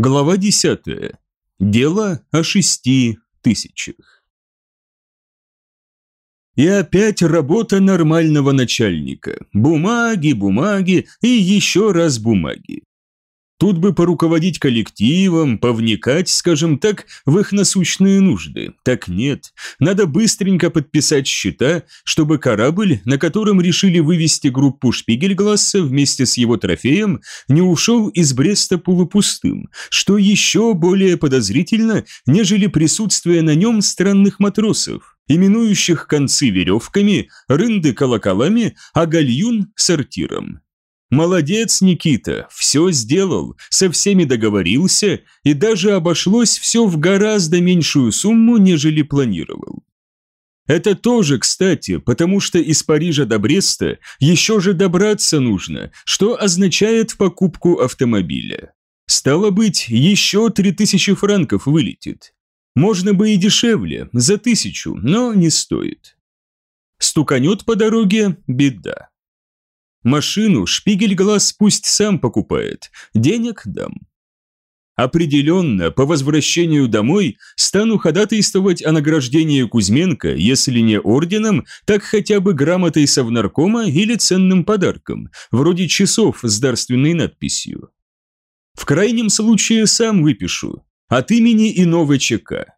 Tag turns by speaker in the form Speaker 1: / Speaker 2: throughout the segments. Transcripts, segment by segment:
Speaker 1: Глава 10. Дело о шести тысячах. И опять работа нормального начальника. Бумаги, бумаги и еще раз бумаги. Тут бы поруководить коллективом, повникать, скажем так, в их насущные нужды. Так нет, надо быстренько подписать счета, чтобы корабль, на котором решили вывести группу Шпигельгласса вместе с его трофеем, не ушел из Бреста полупустым, что еще более подозрительно, нежели присутствие на нем странных матросов именующих концы веревками, рынды колоколами, а гальюн – сортиром. Молодец, Никита, все сделал, со всеми договорился и даже обошлось все в гораздо меньшую сумму, нежели планировал. Это тоже, кстати, потому что из Парижа до Бреста еще же добраться нужно, что означает покупку автомобиля. Стало быть, еще 3000 франков вылетит. Можно бы и дешевле, за тысячу, но не стоит. Стуканет по дороге – беда. Машину Шпигельглаз пусть сам покупает, денег дам. Определенно, по возвращению домой стану ходатайствовать о награждении Кузьменко, если не орденом, так хотя бы грамотой совнаркома или ценным подарком, вроде часов с дарственной надписью. В крайнем случае сам выпишу, от имени иного ЧК.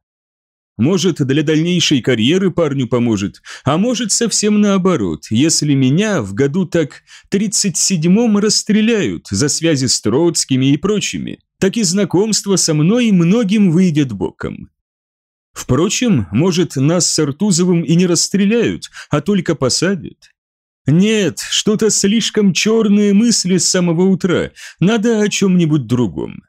Speaker 1: Может, для дальнейшей карьеры парню поможет, а может, совсем наоборот, если меня в году так 37-м расстреляют за связи с Троцкими и прочими, так и знакомство со мной многим выйдет боком. Впрочем, может, нас с Артузовым и не расстреляют, а только посадят. Нет, что-то слишком черные мысли с самого утра, надо о чем-нибудь другом.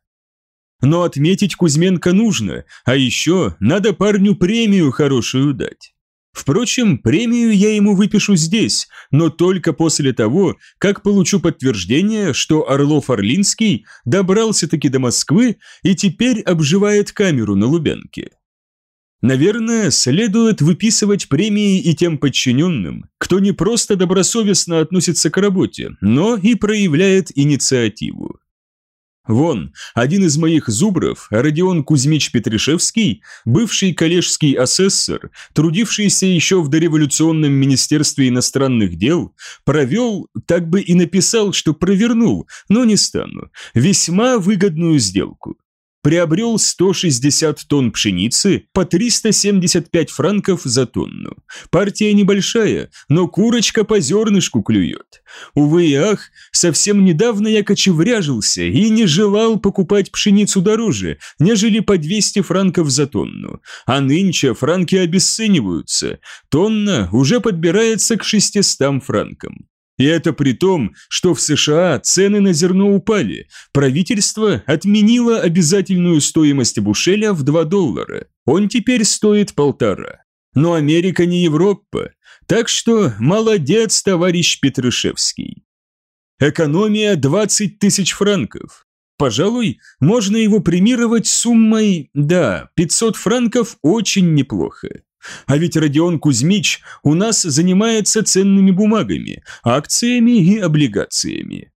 Speaker 1: Но отметить Кузьменко нужно, а еще надо парню премию хорошую дать. Впрочем, премию я ему выпишу здесь, но только после того, как получу подтверждение, что Орлов-Орлинский добрался-таки до Москвы и теперь обживает камеру на Лубянке. Наверное, следует выписывать премии и тем подчиненным, кто не просто добросовестно относится к работе, но и проявляет инициативу. Вон, один из моих зубров, Родион Кузьмич Петришевский, бывший коллежский асессор, трудившийся еще в дореволюционном Министерстве иностранных дел, провел, так бы и написал, что провернул, но не стану, весьма выгодную сделку приобрел 160 тонн пшеницы по 375 франков за тонну. Партия небольшая, но курочка по зернышку клюет. Увы и ах, совсем недавно я кочевряжился и не желал покупать пшеницу дороже, нежели по 200 франков за тонну. А нынче франки обесцениваются, тонна уже подбирается к 600 франкам. И это при том, что в США цены на зерно упали, правительство отменило обязательную стоимость бушеля в 2 доллара, он теперь стоит полтора. Но Америка не Европа, так что молодец, товарищ Петрышевский. Экономия 20 тысяч франков. Пожалуй, можно его премировать суммой, да, 500 франков очень неплохо. А ведь Родион Кузьмич у нас занимается ценными бумагами, акциями и облигациями.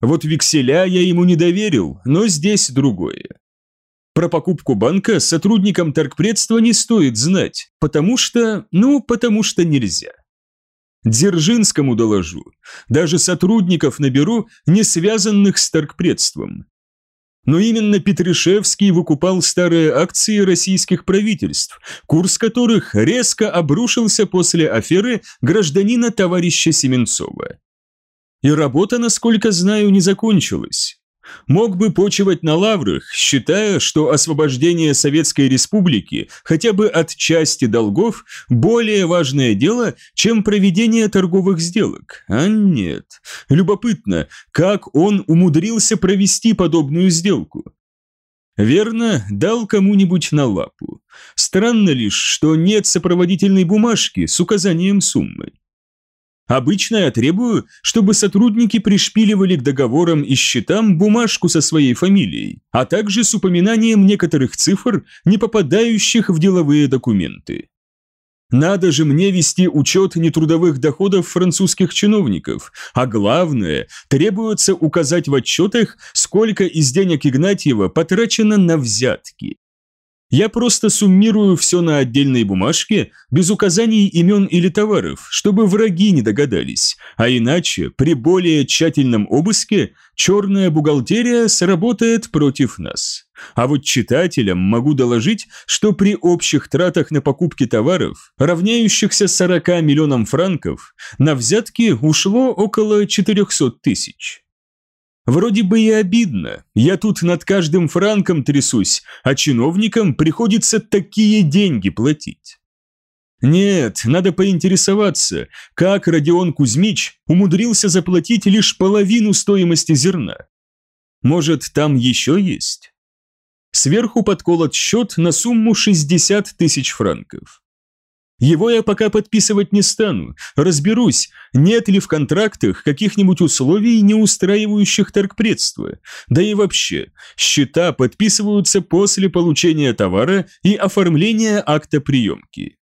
Speaker 1: Вот векселя я ему не доверил, но здесь другое. Про покупку банка сотрудникам торгпредства не стоит знать, потому что, ну, потому что нельзя. Дзержинскому доложу, даже сотрудников наберу, не связанных с торгпредством. Но именно Петришевский выкупал старые акции российских правительств, курс которых резко обрушился после аферы гражданина товарища Семенцова. И работа, насколько знаю, не закончилась мог бы почивать на лаврах, считая, что освобождение Советской Республики хотя бы от части долгов более важное дело, чем проведение торговых сделок. А нет. Любопытно, как он умудрился провести подобную сделку. Верно, дал кому-нибудь на лапу. Странно лишь, что нет сопроводительной бумажки с указанием суммы. Обычно я требую, чтобы сотрудники пришпиливали к договорам и счетам бумажку со своей фамилией, а также с упоминанием некоторых цифр, не попадающих в деловые документы. Надо же мне вести учет нетрудовых доходов французских чиновников, а главное, требуется указать в отчетах, сколько из денег Игнатьева потрачено на взятки. Я просто суммирую все на отдельной бумажке, без указаний имен или товаров, чтобы враги не догадались, а иначе при более тщательном обыске черная бухгалтерия сработает против нас. А вот читателям могу доложить, что при общих тратах на покупки товаров, равняющихся 40 миллионам франков, на взятки ушло около 400 тысяч. Вроде бы и обидно, я тут над каждым франком трясусь, а чиновникам приходится такие деньги платить. Нет, надо поинтересоваться, как Родион Кузьмич умудрился заплатить лишь половину стоимости зерна. Может, там еще есть? Сверху подколот счет на сумму 60 тысяч франков. Его я пока подписывать не стану, разберусь, нет ли в контрактах каких-нибудь условий, не устраивающих торгпредство. Да и вообще, счета подписываются после получения товара и оформления акта приемки.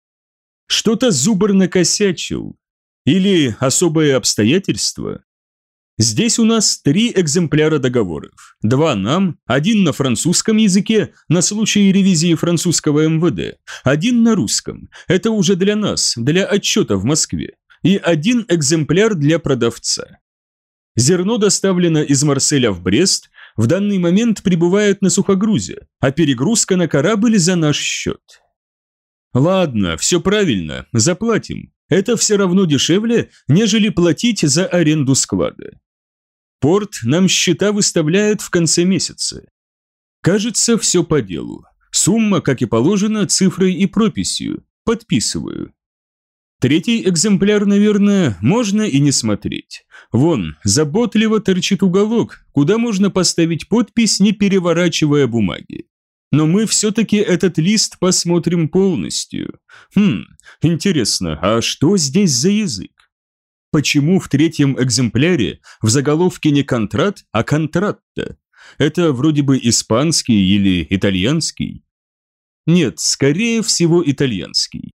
Speaker 1: Что-то Зубр накосячил. Или особые обстоятельства? Здесь у нас три экземпляра договоров. Два нам, один на французском языке на случай ревизии французского МВД, один на русском, это уже для нас, для отчета в Москве, и один экземпляр для продавца. Зерно доставлено из Марселя в Брест, в данный момент прибывает на сухогрузе, а перегрузка на корабль за наш счет. Ладно, все правильно, заплатим. Это все равно дешевле, нежели платить за аренду склада. Порт нам счета выставляют в конце месяца. Кажется, все по делу. Сумма, как и положено, цифрой и прописью. Подписываю. Третий экземпляр, наверное, можно и не смотреть. Вон, заботливо торчит уголок, куда можно поставить подпись, не переворачивая бумаги. Но мы все-таки этот лист посмотрим полностью. Хм, интересно, а что здесь за язык? Почему в третьем экземпляре в заголовке не контрат, а контратта. Это вроде бы испанский или итальянский. Нет, скорее всего итальянский.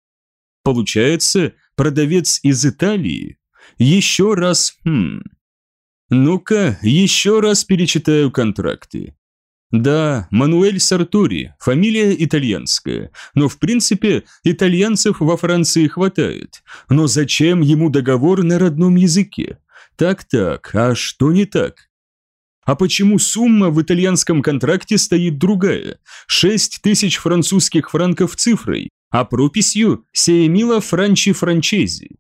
Speaker 1: Получается, продавец из Италии. Еще раз, хм. Ну-ка, еще раз перечитаю контракты. Да, Мануэль Сартори, фамилия итальянская, но в принципе итальянцев во Франции хватает. Но зачем ему договор на родном языке? Так-так, а что не так? А почему сумма в итальянском контракте стоит другая? 6 тысяч французских франков цифрой, а прописью «Сеемила Франчи Франчези».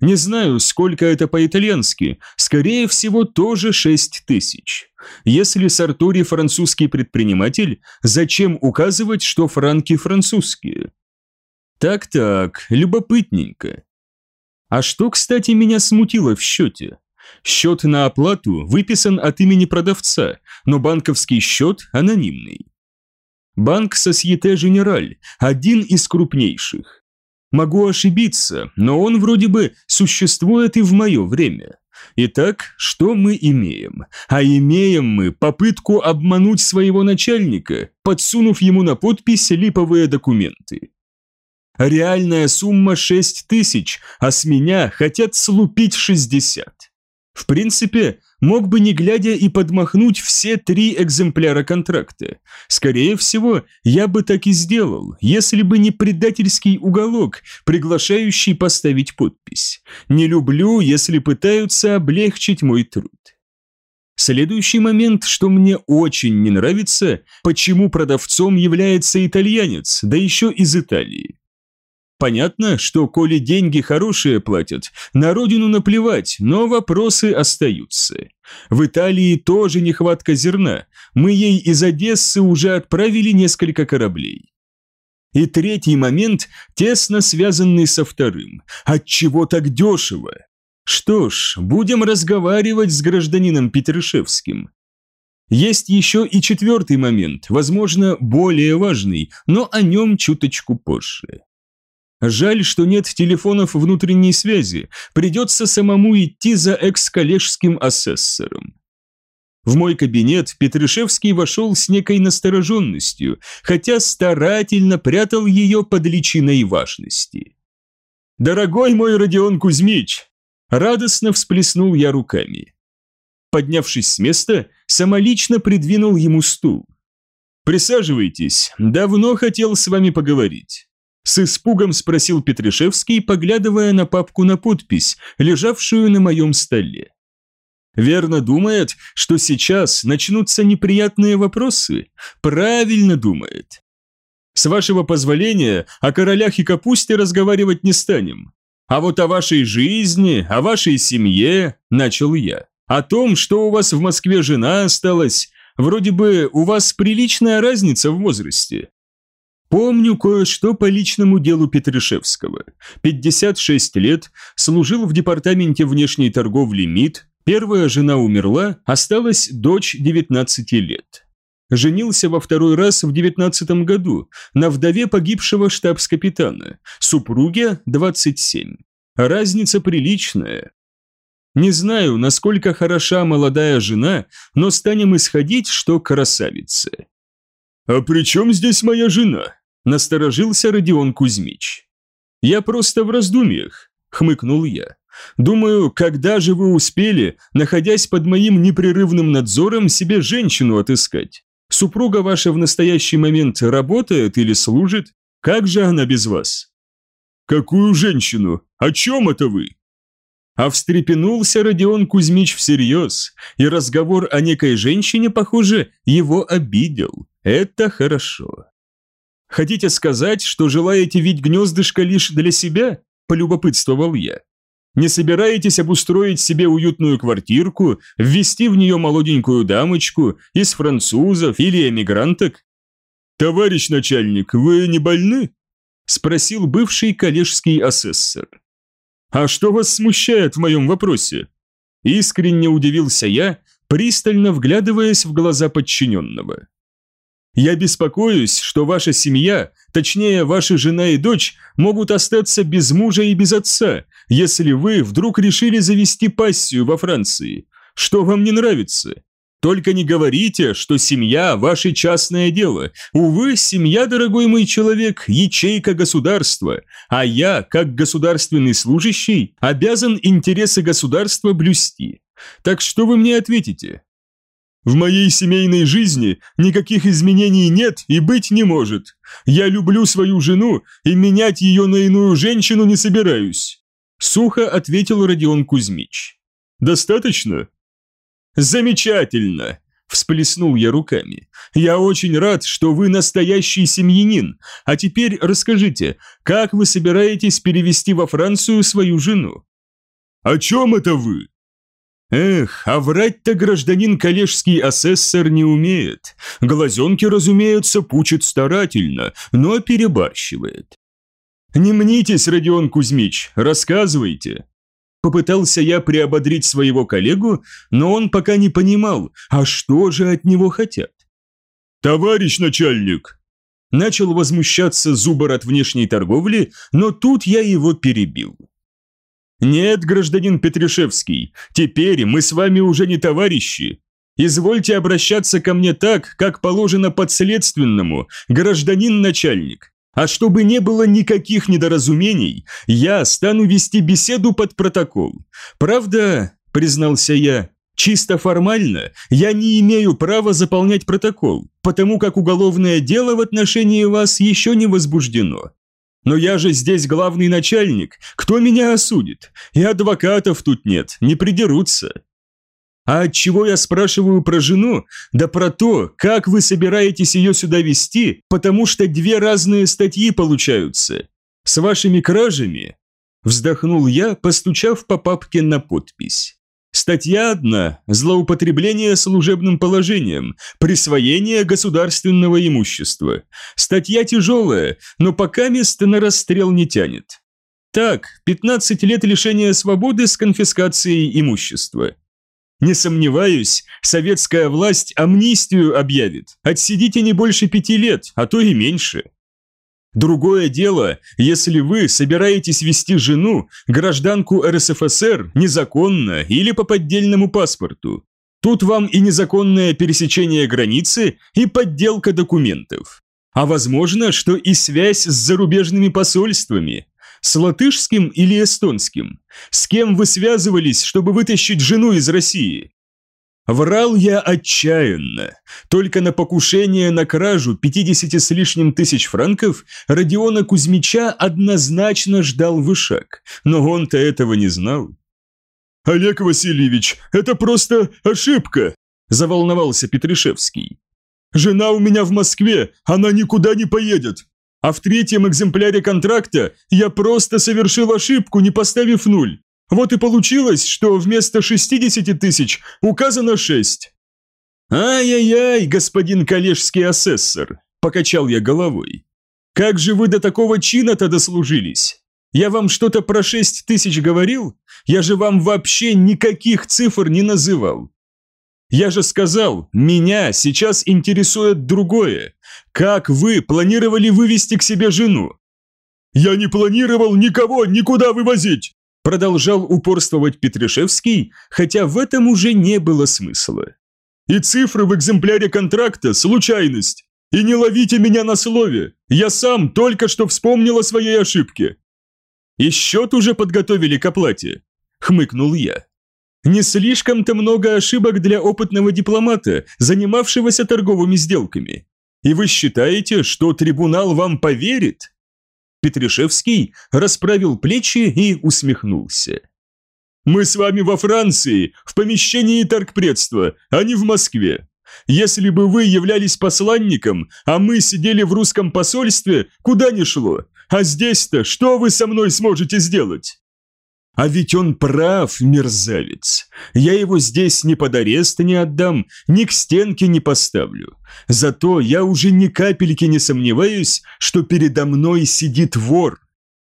Speaker 1: Не знаю, сколько это по-итальянски, скорее всего, тоже 6 тысяч. Если Сартори французский предприниматель, зачем указывать, что франки французские? Так-так, любопытненько. А что, кстати, меня смутило в счете? Счет на оплату выписан от имени продавца, но банковский счет анонимный. Банк Сосьете Женераль, один из крупнейших. Могу ошибиться, но он вроде бы существует и в мое время. Итак, что мы имеем? А имеем мы попытку обмануть своего начальника, подсунув ему на подпись липовые документы. Реальная сумма 6 тысяч, а с меня хотят слупить 60. В принципе, мог бы не глядя и подмахнуть все три экземпляра контракта. Скорее всего, я бы так и сделал, если бы не предательский уголок, приглашающий поставить подпись. Не люблю, если пытаются облегчить мой труд. Следующий момент, что мне очень не нравится, почему продавцом является итальянец, да еще из Италии. Понятно, что коли деньги хорошие платят, на родину наплевать, но вопросы остаются. В Италии тоже нехватка зерна, мы ей из Одессы уже отправили несколько кораблей. И третий момент, тесно связанный со вторым. Отчего так дешево? Что ж, будем разговаривать с гражданином Петрышевским. Есть еще и четвертый момент, возможно, более важный, но о нем чуточку позже. Жаль, что нет телефонов внутренней связи, придется самому идти за экс-коллежским асессором. В мой кабинет Петрышевский вошел с некой настороженностью, хотя старательно прятал ее под личиной важности. «Дорогой мой Родион Кузьмич!» Радостно всплеснул я руками. Поднявшись с места, самолично придвинул ему стул. «Присаживайтесь, давно хотел с вами поговорить». С испугом спросил Петришевский, поглядывая на папку на подпись, лежавшую на моем столе. Верно думает, что сейчас начнутся неприятные вопросы? Правильно думает. С вашего позволения, о королях и капусте разговаривать не станем. А вот о вашей жизни, о вашей семье, начал я. О том, что у вас в Москве жена осталась, вроде бы у вас приличная разница в возрасте. Помню кое-что по личному делу Петришевского. 56 лет, служил в департаменте внешней торговли МИД, Первая жена умерла, осталась дочь 19 лет. Женился во второй раз в 19 году на вдове погибшего штабс-капитана, супруге 27. Разница приличная. Не знаю, насколько хороша молодая жена, но станем исходить, что красавица. «А при чем здесь моя жена?» – насторожился Родион Кузьмич. «Я просто в раздумьях», – хмыкнул я. Думаю, когда же вы успели, находясь под моим непрерывным надзором, себе женщину отыскать? Супруга ваша в настоящий момент работает или служит? Как же она без вас? Какую женщину? О чем это вы? А встрепенулся Родион Кузьмич всерьез, и разговор о некой женщине, похоже, его обидел. Это хорошо. Хотите сказать, что желаете видеть гнездышко лишь для себя? Полюбопытствовал я. Не собираетесь обустроить себе уютную квартирку, ввести в нее молоденькую дамочку из французов или эмигранток? Товарищ начальник, вы не больны? Спросил бывший коллежский асессор. А что вас смущает в моем вопросе? Искренне удивился я, пристально вглядываясь в глаза подчиненного. Я беспокоюсь, что ваша семья, точнее, ваша жена и дочь, могут остаться без мужа и без отца, если вы вдруг решили завести пассию во Франции. Что вам не нравится? Только не говорите, что семья – ваше частное дело. Увы, семья, дорогой мой человек, ячейка государства, а я, как государственный служащий, обязан интересы государства блюсти. Так что вы мне ответите? В моей семейной жизни никаких изменений нет и быть не может. Я люблю свою жену и менять ее на иную женщину не собираюсь. Сухо ответил Родион Кузьмич. Достаточно? Замечательно. Всплеснул я руками. «Я очень рад, что вы настоящий семьянин. А теперь расскажите, как вы собираетесь перевести во Францию свою жену?» «О чем это вы?» Эх, а врать-то гражданин коллежский асессор не умеет. Глазенки, разумеется, пучит старательно, но перебарщивает. «Не мнитесь, Родион Кузьмич, рассказывайте». Попытался я приободрить своего коллегу, но он пока не понимал, а что же от него хотят. «Товарищ начальник!» Начал возмущаться зубр от внешней торговли, но тут я его перебил. «Нет, гражданин Петришевский, теперь мы с вами уже не товарищи. Извольте обращаться ко мне так, как положено подследственному, гражданин-начальник. А чтобы не было никаких недоразумений, я стану вести беседу под протокол. Правда, признался я, чисто формально я не имею права заполнять протокол, потому как уголовное дело в отношении вас еще не возбуждено. Но я же здесь главный начальник, кто меня осудит? И адвокатов тут нет, не придерутся. А от чего я спрашиваю про жену? Да про то, как вы собираетесь ее сюда вести, потому что две разные статьи получаются. С вашими кражами? Вздохнул я, постучав по папке на подпись. Статья одна – злоупотребление служебным положением, присвоение государственного имущества. Статья тяжелая, но пока место на расстрел не тянет. Так, 15 лет лишения свободы с конфискацией имущества. Не сомневаюсь, советская власть амнистию объявит. Отсидите не больше пяти лет, а то и меньше. Другое дело, если вы собираетесь вести жену, гражданку РСФСР, незаконно или по поддельному паспорту. Тут вам и незаконное пересечение границы, и подделка документов. А возможно, что и связь с зарубежными посольствами. С латышским или эстонским? С кем вы связывались, чтобы вытащить жену из России? Врал я отчаянно. Только на покушение на кражу 50 с лишним тысяч франков Родиона Кузьмича однозначно ждал вышаг, но он-то этого не знал. «Олег Васильевич, это просто ошибка!» – заволновался Петришевский. «Жена у меня в Москве, она никуда не поедет. А в третьем экземпляре контракта я просто совершил ошибку, не поставив нуль. Вот и получилось, что вместо 60 тысяч указано 6. «Ай-яй-яй, господин коллежский асессор», – покачал я головой. «Как же вы до такого чина-то дослужились? Я вам что-то про 6 тысяч говорил? Я же вам вообще никаких цифр не называл. Я же сказал, меня сейчас интересует другое. Как вы планировали вывести к себе жену? Я не планировал никого никуда вывозить, продолжал упорствовать Петришевский, хотя в этом уже не было смысла. И цифры в экземпляре контракта – случайность. И не ловите меня на слове, я сам только что вспомнил о своей ошибке. И счет уже подготовили к оплате, хмыкнул я. Не слишком-то много ошибок для опытного дипломата, занимавшегося торговыми сделками. И вы считаете, что трибунал вам поверит? Петришевский расправил плечи и усмехнулся. Мы с вами во Франции, в помещении торгпредства, а не в Москве. Если бы вы являлись посланником, а мы сидели в русском посольстве, куда ни шло. А здесь-то что вы со мной сможете сделать? А ведь он прав, мерзавец. Я его здесь ни под арест не отдам, ни к стенке не поставлю. Зато я уже ни капельки не сомневаюсь, что передо мной сидит вор.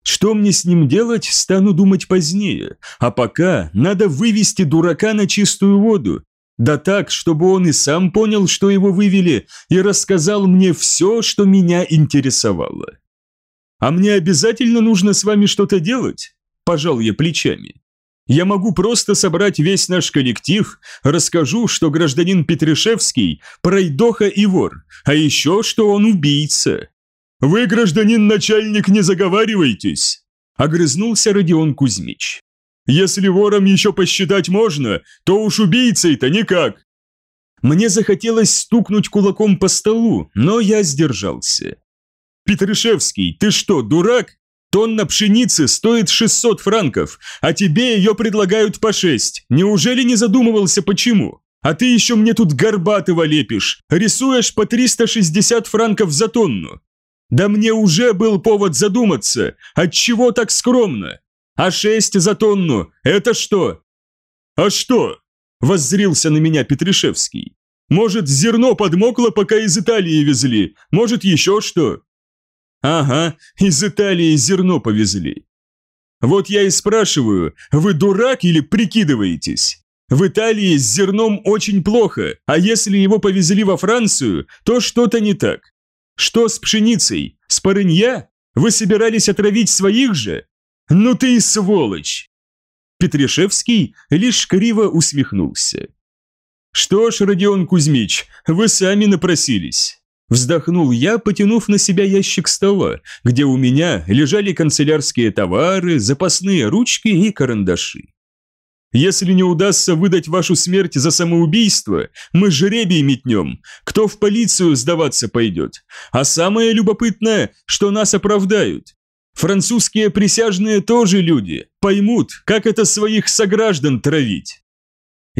Speaker 1: Что мне с ним делать, стану думать позднее. А пока надо вывести дурака на чистую воду. Да так, чтобы он и сам понял, что его вывели, и рассказал мне все, что меня интересовало. А мне обязательно нужно с вами что-то делать? Пожал я плечами. Я могу просто собрать весь наш коллектив, расскажу, что гражданин Петришевский – пройдоха и вор, а еще, что он убийца. Вы, гражданин начальник, не заговаривайтесь, огрызнулся Родион Кузьмич. Если вором еще посчитать можно, то уж убийцей-то никак. Мне захотелось стукнуть кулаком по столу, но я сдержался. «Петришевский, ты что, дурак? Тонна пшеницы стоит 600 франков, а тебе ее предлагают по 6. Неужели не задумывался почему? А ты еще мне тут горбатого лепишь, рисуешь по 360 франков за тонну. Да мне уже был повод задуматься, от чего так скромно? А 6 за тонну – это что? А что? Воззрился на меня Петришевский. Может, зерно подмокло, пока из Италии везли, может, еще что? Ага, из Италии зерно повезли. Вот я и спрашиваю, вы дурак или прикидываетесь? В Италии с зерном очень плохо, а если его повезли во Францию, то что-то не так. Что с пшеницей? С парынья? Вы собирались отравить своих же? Ну ты и сволочь!» Петришевский лишь криво усмехнулся. «Что ж, Родион Кузьмич, вы сами напросились. Вздохнул я, потянув на себя ящик стола, где у меня лежали канцелярские товары, запасные ручки и карандаши. Если не удастся выдать вашу смерть за самоубийство, мы жребий метнем, кто в полицию сдаваться пойдет. А самое любопытное, что нас оправдают. Французские присяжные тоже люди, поймут, как это своих сограждан травить.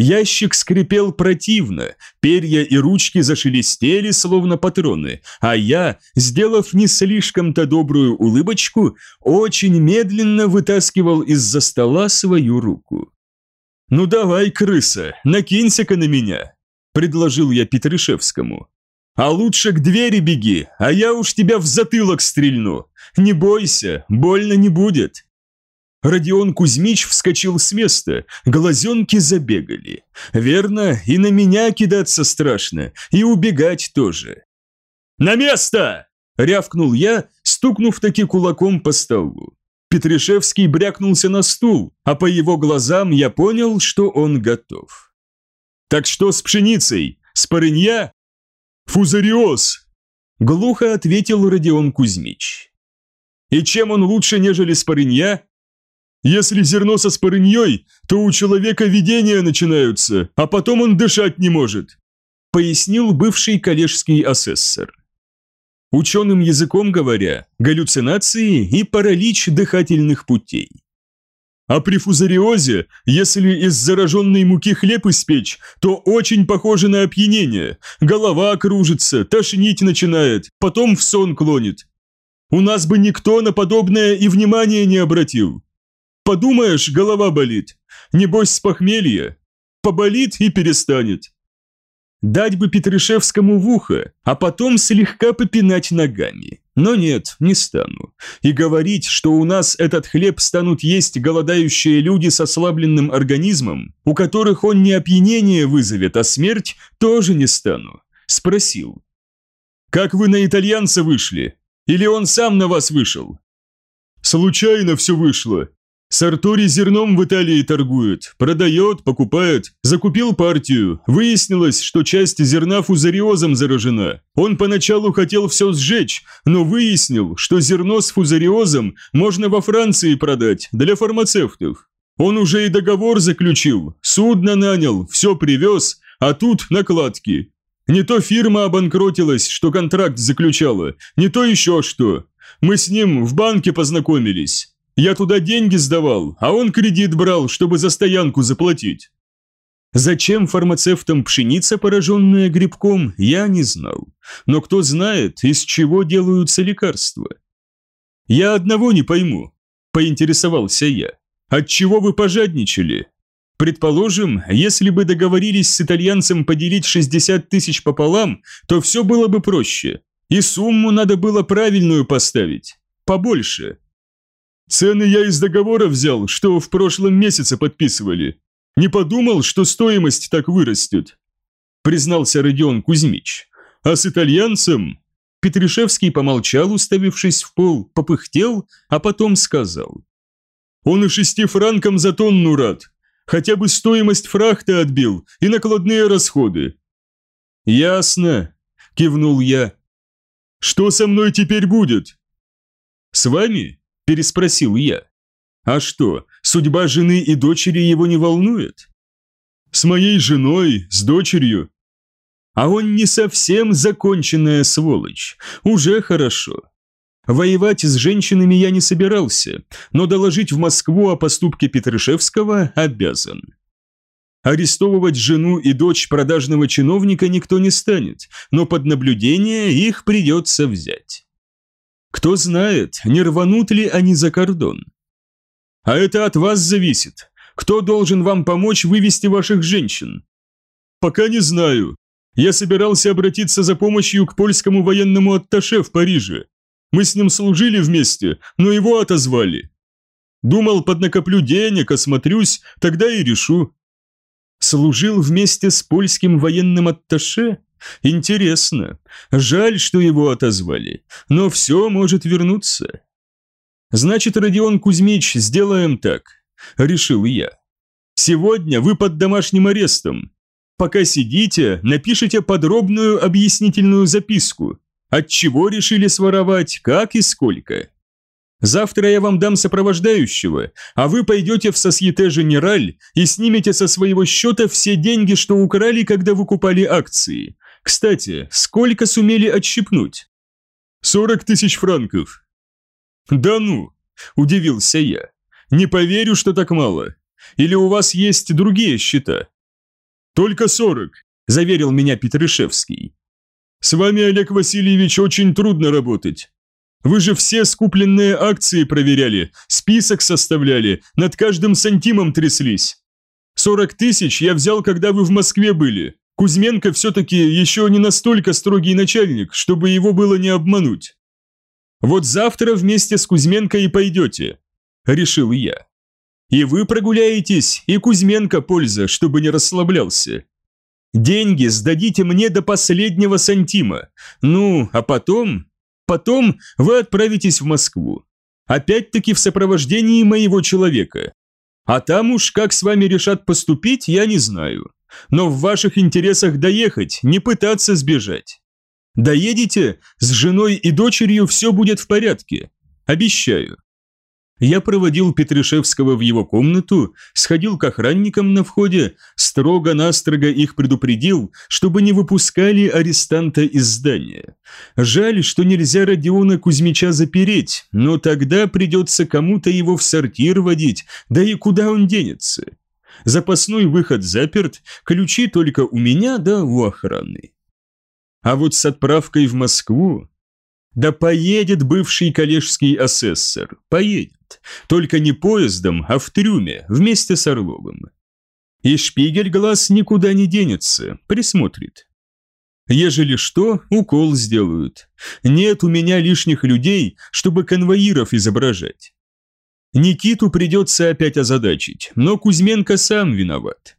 Speaker 1: Ящик скрипел противно, перья и ручки зашелестели, словно патроны, а я, сделав не слишком-то добрую улыбочку, очень медленно вытаскивал из-за стола свою руку. «Ну давай, крыса, накинься-ка на меня», – предложил я Петришевскому. «А лучше к двери беги, а я уж тебя в затылок стрельну. Не бойся, больно не будет». Родион Кузьмич вскочил с места, глазенки забегали. Верно, и на меня кидаться страшно, и убегать тоже. «На место!» – рявкнул я, стукнув таки кулаком по столу. Петришевский брякнулся на стул, а по его глазам я понял, что он готов. «Так что с пшеницей? С парынья?» «Фузариоз!» – глухо ответил Родион Кузьмич. И чем он лучше, нежели спорынья? Если зерно со спорыньей, то у человека видения начинаются, а потом он дышать не может», пояснил бывший коллежский асессор. Ученым языком говоря, галлюцинации и паралич дыхательных путей. А при фузариозе, если из зараженной муки хлеб испечь, то очень похоже на опьянение. Голова кружится, тошнить начинает, потом в сон клонит. У нас бы никто на подобное и внимания не обратил. Подумаешь, голова болит. Небось с похмелья. Поболит и перестанет. Дать бы Петрышевскому в ухо, а потом слегка попинать ногами. Но нет, не стану. И говорить, что у нас этот хлеб станут есть голодающие люди с ослабленным организмом, у которых он не опьянение вызовет, а смерть, тоже не стану. Спросил. «Как вы на итальянца вышли? Или он сам на вас вышел?» «Случайно все вышло», Сартори зерном в Италии торгует, продает, покупает, закупил партию. Выяснилось, что часть зерна фузариозом заражена. Он поначалу хотел все сжечь, но выяснил, что зерно с фузариозом можно во Франции продать, для фармацевтов. Он уже и договор заключил, судно нанял, все привез, а тут накладки. Не то фирма обанкротилась, что контракт заключала, не то еще что. Мы с ним в банке познакомились. Я туда деньги сдавал, а он кредит брал, чтобы за стоянку заплатить. Зачем фармацевтам пшеница, пораженная грибком, я не знал. Но кто знает, из чего делаются лекарства. Я одного не пойму, поинтересовался я. Отчего вы пожадничали? Предположим, если бы договорились с итальянцем поделить 60 тысяч пополам, то все было бы проще. И сумму надо было правильную поставить. Побольше. Цены я из договора взял, что в прошлом месяце подписывали. Не подумал, что стоимость так вырастет», – признался Родион Кузьмич. «А с итальянцем...» Петришевский помолчал, уставившись в пол, попыхтел, а потом сказал. «Он и шести франкам за тонну рад. Хотя бы стоимость фрахта отбил и накладные расходы». «Ясно», – кивнул я. «Что со мной теперь будет?» «С вами?» Переспросил я. А что, судьба жены и дочери его не волнует? С моей женой, с дочерью. А он не совсем законченная сволочь. Уже хорошо. Воевать с женщинами я не собирался, но доложить в Москву о поступке Петрышевского обязан. Арестовывать жену и дочь продажного чиновника никто не станет, но под наблюдение их придется взять. Кто знает, не рванут ли они за кордон. А это от вас зависит. Кто должен вам помочь вывести ваших женщин? Пока не знаю. Я собирался обратиться за помощью к польскому военному атташе в Париже. Мы с ним служили вместе, но его отозвали. Думал, поднакоплю денег, осмотрюсь, тогда и решу. Служил вместе с польским военным атташе? Интересно. Жаль, что его отозвали, но все может вернуться. Значит, Родион Кузьмич, сделаем так, решил я. Сегодня вы под домашним арестом. Пока сидите, напишите подробную объяснительную записку. От чего решили своровать, как и сколько. Завтра я вам дам сопровождающего, а вы пойдете в Сосьете Женераль и снимете со своего счета все деньги, что украли, когда вы купали акции. Кстати, сколько сумели отщипнуть? Сорок тысяч франков. Да ну, удивился я. Не поверю, что так мало. Или у вас есть другие счета? Только сорок, заверил меня Петрышевский. С вами, Олег Васильевич, очень трудно работать. Вы же все скупленные акции проверяли, список составляли, над каждым сантимом тряслись. Сорок тысяч я взял, когда вы в Москве были. Кузьменко все-таки еще не настолько строгий начальник, чтобы его было не обмануть. Вот завтра вместе с Кузьменко и пойдете, решил я. И вы прогуляетесь, и Кузьменко польза, чтобы не расслаблялся. Деньги сдадите мне до последнего сантима. Ну, а потом... Потом вы отправитесь в Москву. Опять-таки в сопровождении моего человека. А там уж как с вами решат поступить, я не знаю но в ваших интересах доехать, не пытаться сбежать. Доедете, с женой и дочерью все будет в порядке. Обещаю. Я проводил Петришевского в его комнату, сходил к охранникам на входе, строго-настрого их предупредил, чтобы не выпускали арестанта из здания. Жаль, что нельзя Родиона Кузьмича запереть, но тогда придется кому-то его в сортир водить, да и куда он денется? Запасной выход заперт, ключи только у меня да у охраны. А вот с отправкой в Москву да поедет бывший коллежский асессор, поедет. Только не поездом, а в трюме, вместе с Орловым. И шпигель глаз никуда не денется, присмотрит. Ежели что, укол сделают. Нет у меня лишних людей, чтобы конвоиров изображать. Никиту придется опять озадачить, но Кузьменко сам виноват.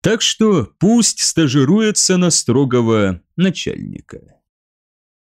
Speaker 1: Так что пусть стажируется на строгого начальника.